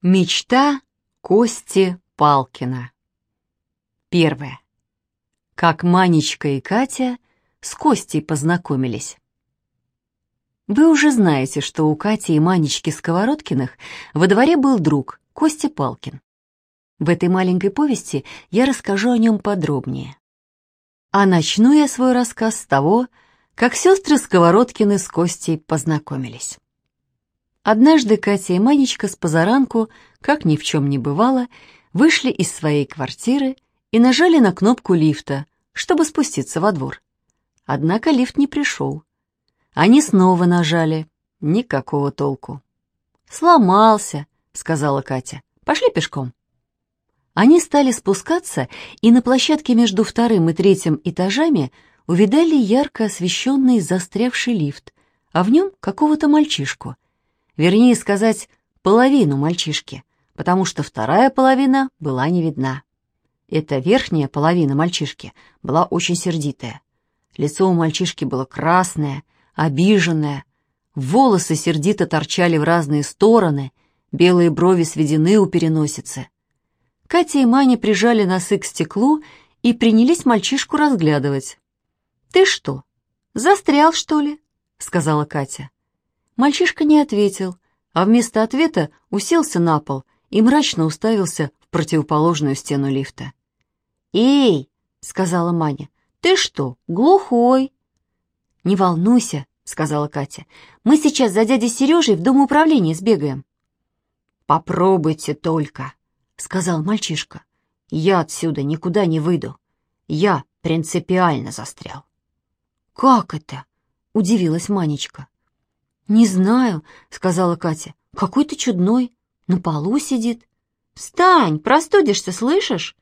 Мечта Кости Палкина. Первое. Как Манечка и Катя с Костей познакомились. Вы уже знаете, что у Кати и Манечки Сковородкиных во дворе был друг Костя Палкин. В этой маленькой повести я расскажу о нем подробнее. А начну я свой рассказ с того, как сестры Сковородкины с Костей познакомились. Однажды Катя и Манечка с позаранку, как ни в чем не бывало, вышли из своей квартиры и нажали на кнопку лифта, чтобы спуститься во двор. Однако лифт не пришел. Они снова нажали. Никакого толку. «Сломался», — сказала Катя. «Пошли пешком». Они стали спускаться, и на площадке между вторым и третьим этажами увидали ярко освещенный застрявший лифт, а в нем какого-то мальчишку — Вернее сказать, половину мальчишки, потому что вторая половина была не видна. Эта верхняя половина мальчишки была очень сердитая. Лицо у мальчишки было красное, обиженное, волосы сердито торчали в разные стороны, белые брови сведены у переносицы. Катя и Маня прижали носы к стеклу и принялись мальчишку разглядывать. «Ты что, застрял, что ли?» — сказала Катя. Мальчишка не ответил, а вместо ответа уселся на пол и мрачно уставился в противоположную стену лифта. «Эй!» — сказала Маня. «Ты что, глухой?» «Не волнуйся», — сказала Катя. «Мы сейчас за дядей Сережей в дом управления сбегаем». «Попробуйте только», — сказал мальчишка. «Я отсюда никуда не выйду. Я принципиально застрял». «Как это?» — удивилась Манечка. «Не знаю», — сказала Катя. «Какой ты чудной. На полу сидит». «Встань, простудишься, слышишь?»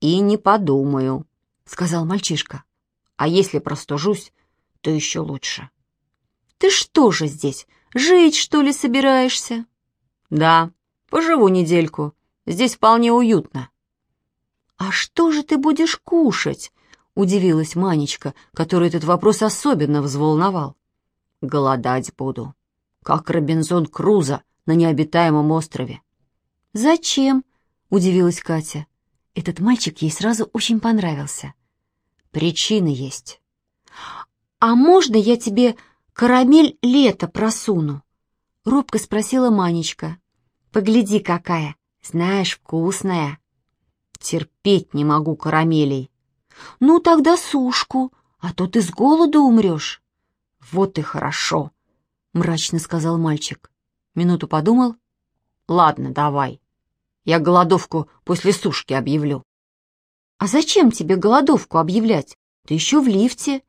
«И не подумаю», — сказал мальчишка. «А если простужусь, то еще лучше». «Ты что же здесь, жить, что ли, собираешься?» «Да, поживу недельку. Здесь вполне уютно». «А что же ты будешь кушать?» — удивилась Манечка, которую этот вопрос особенно взволновал. Голодать буду, как Робинзон Крузо на необитаемом острове. «Зачем?» — удивилась Катя. Этот мальчик ей сразу очень понравился. «Причины есть». «А можно я тебе карамель лето просуну?» — робко спросила Манечка. «Погляди, какая! Знаешь, вкусная!» «Терпеть не могу карамелей!» «Ну, тогда сушку, а то ты с голоду умрешь!» «Вот и хорошо», — мрачно сказал мальчик. Минуту подумал. «Ладно, давай. Я голодовку после сушки объявлю». «А зачем тебе голодовку объявлять? Ты еще в лифте».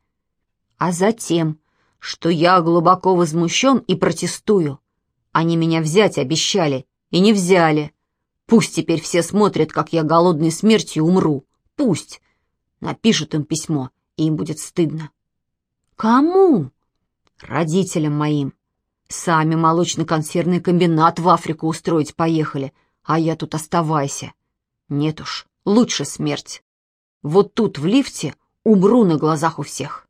«А затем, что я глубоко возмущен и протестую. Они меня взять обещали и не взяли. Пусть теперь все смотрят, как я голодной смертью умру. Пусть. Напишут им письмо, и им будет стыдно». «Кому?» Родителям моим. Сами молочно-консервный комбинат в Африку устроить поехали, а я тут оставайся. Нет уж, лучше смерть. Вот тут в лифте умру на глазах у всех.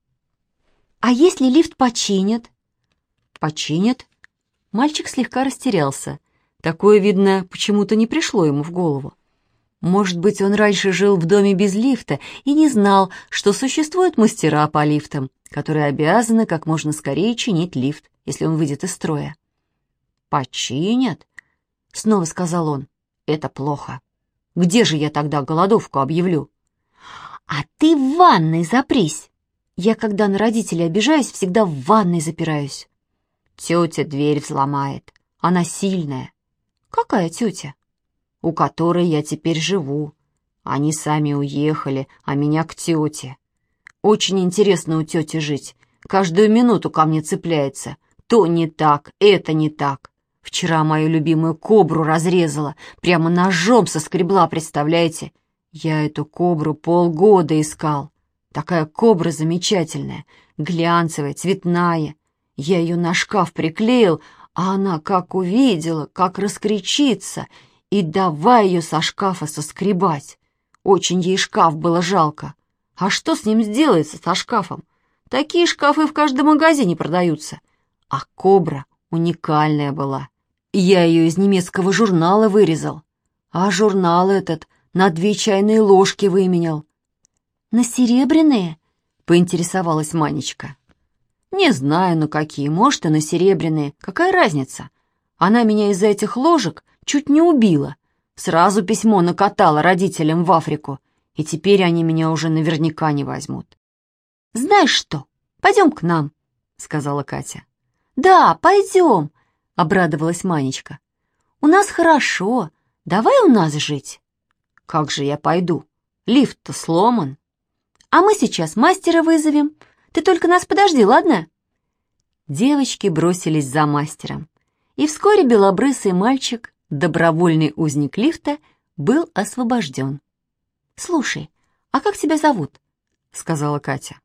А если лифт починят? Починят? Мальчик слегка растерялся. Такое, видно, почему-то не пришло ему в голову. Может быть, он раньше жил в доме без лифта и не знал, что существуют мастера по лифтам, которые обязаны как можно скорее чинить лифт, если он выйдет из строя. «Починят?» — снова сказал он. «Это плохо. Где же я тогда голодовку объявлю?» «А ты в ванной запрись. Я, когда на родителей обижаюсь, всегда в ванной запираюсь». «Тетя дверь взломает. Она сильная». «Какая тетя?» У которой я теперь живу. Они сами уехали, а меня к тете. Очень интересно у тети жить. Каждую минуту ко мне цепляется. То не так, это не так. Вчера мою любимую кобру разрезала, прямо ножом соскребла, представляете? Я эту кобру полгода искал. Такая кобра замечательная, глянцевая, цветная. Я ее на шкаф приклеил, а она как увидела, как раскричится — и давай ее со шкафа соскребать. Очень ей шкаф было жалко. А что с ним сделается, со шкафом? Такие шкафы в каждом магазине продаются. А кобра уникальная была. Я ее из немецкого журнала вырезал. А журнал этот на две чайные ложки выменял. «На серебряные?» — поинтересовалась Манечка. «Не знаю, на какие, может, и на серебряные. Какая разница? Она меня из-за этих ложек чуть не убила. Сразу письмо накатала родителям в Африку, и теперь они меня уже наверняка не возьмут». «Знаешь что, пойдем к нам», — сказала Катя. «Да, пойдем», — обрадовалась Манечка. «У нас хорошо. Давай у нас жить». «Как же я пойду? Лифт-то сломан». «А мы сейчас мастера вызовем. Ты только нас подожди, ладно?» Девочки бросились за мастером, и вскоре белобрысый мальчик, добровольный узник лифта, был освобожден. «Слушай, а как тебя зовут?» — сказала Катя.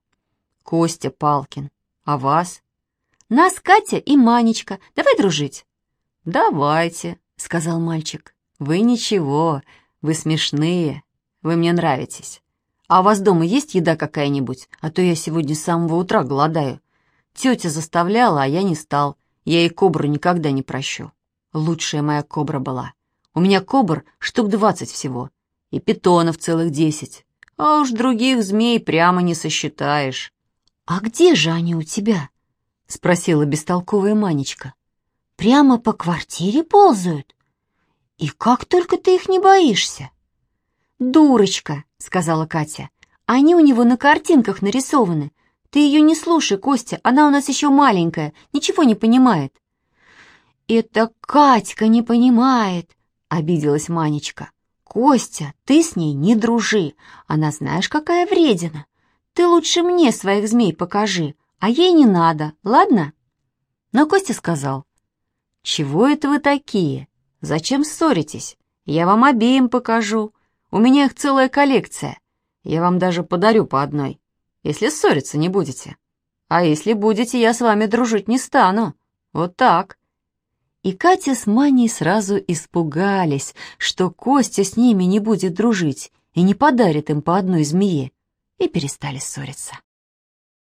«Костя Палкин. А вас?» «Нас Катя и Манечка. Давай дружить». «Давайте», — сказал мальчик. «Вы ничего, вы смешные, вы мне нравитесь. А у вас дома есть еда какая-нибудь? А то я сегодня с самого утра голодаю. Тетя заставляла, а я не стал. Я ей кобру никогда не прощу. Лучшая моя кобра была. У меня кобр штук двадцать всего. И питонов целых десять. А уж других змей прямо не сосчитаешь. «А где же они у тебя?» — спросила бестолковая Манечка. «Прямо по квартире ползают? И как только ты их не боишься?» «Дурочка», — сказала Катя. «Они у него на картинках нарисованы. Ты ее не слушай, Костя, она у нас еще маленькая, ничего не понимает». «Это Катька не понимает», — обиделась Манечка. «Костя, ты с ней не дружи, она знаешь, какая вредина. Ты лучше мне своих змей покажи, а ей не надо, ладно?» Но Костя сказал, «Чего это вы такие? Зачем ссоритесь? Я вам обеим покажу. У меня их целая коллекция. Я вам даже подарю по одной, если ссориться не будете. А если будете, я с вами дружить не стану. Вот так». И Катя с Маней сразу испугались, что Костя с ними не будет дружить и не подарит им по одной змее, и перестали ссориться.